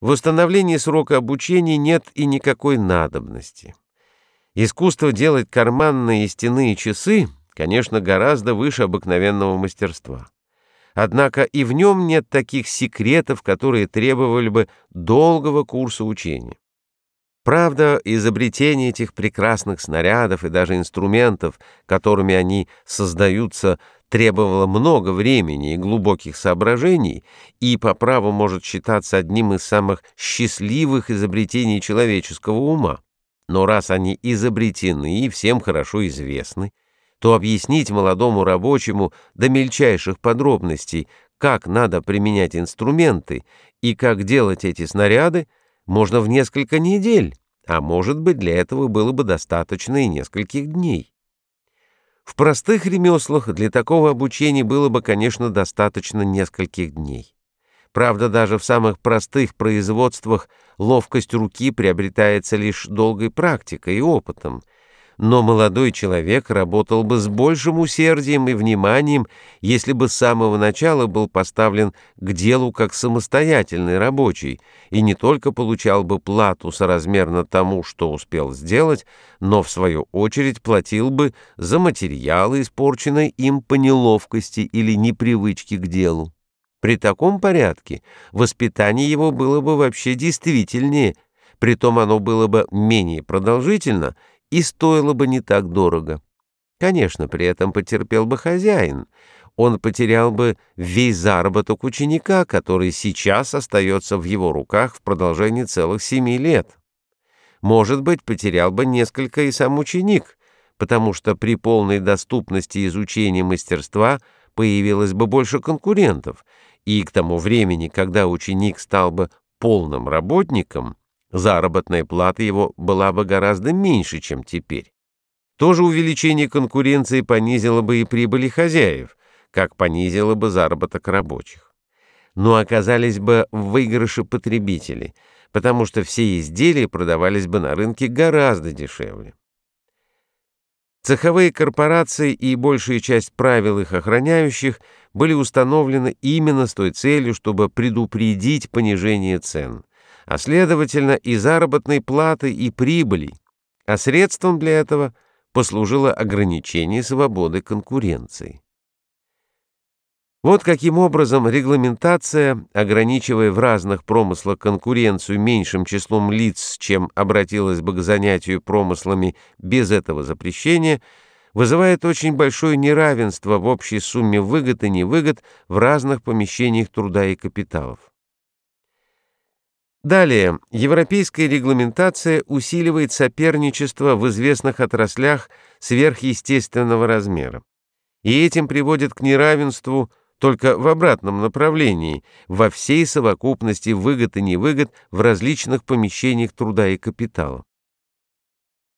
В установлении срока обучения нет и никакой надобности. Искусство делать карманные и стенные часы, конечно, гораздо выше обыкновенного мастерства. Однако и в нем нет таких секретов, которые требовали бы долгого курса учения. Правда, изобретение этих прекрасных снарядов и даже инструментов, которыми они создаются, требовало много времени и глубоких соображений и по праву может считаться одним из самых счастливых изобретений человеческого ума. Но раз они изобретены и всем хорошо известны, то объяснить молодому рабочему до мельчайших подробностей, как надо применять инструменты и как делать эти снаряды, можно в несколько недель, а может быть, для этого было бы достаточно и нескольких дней. В простых ремеслах для такого обучения было бы, конечно, достаточно нескольких дней. Правда, даже в самых простых производствах ловкость руки приобретается лишь долгой практикой и опытом — но молодой человек работал бы с большим усердием и вниманием, если бы с самого начала был поставлен к делу как самостоятельный рабочий и не только получал бы плату соразмерно тому, что успел сделать, но в свою очередь платил бы за материалы, испорченные им по неловкости или непривычке к делу. При таком порядке воспитание его было бы вообще действительнее, притом оно было бы менее продолжительно и стоило бы не так дорого. Конечно, при этом потерпел бы хозяин. Он потерял бы весь заработок ученика, который сейчас остается в его руках в продолжении целых семи лет. Может быть, потерял бы несколько и сам ученик, потому что при полной доступности изучения мастерства появилось бы больше конкурентов, и к тому времени, когда ученик стал бы полным работником, заработная плата его была бы гораздо меньше, чем теперь. Тоже увеличение конкуренции понизило бы и прибыли хозяев, как понизило бы заработок рабочих. Но оказались бы в выигрыше потребители, потому что все изделия продавались бы на рынке гораздо дешевле. Цеховые корпорации и большая часть правил их охраняющих были установлены именно с той целью, чтобы предупредить понижение цен – а следовательно и заработной платы и прибыли, а средством для этого послужило ограничение свободы конкуренции. Вот каким образом регламентация, ограничивая в разных промыслах конкуренцию меньшим числом лиц, чем обратилась бы к занятию промыслами без этого запрещения, вызывает очень большое неравенство в общей сумме выгод и невыгод в разных помещениях труда и капиталов. Далее, европейская регламентация усиливает соперничество в известных отраслях сверхъестественного размера. И этим приводит к неравенству только в обратном направлении, во всей совокупности выгод и невыгод в различных помещениях труда и капитала.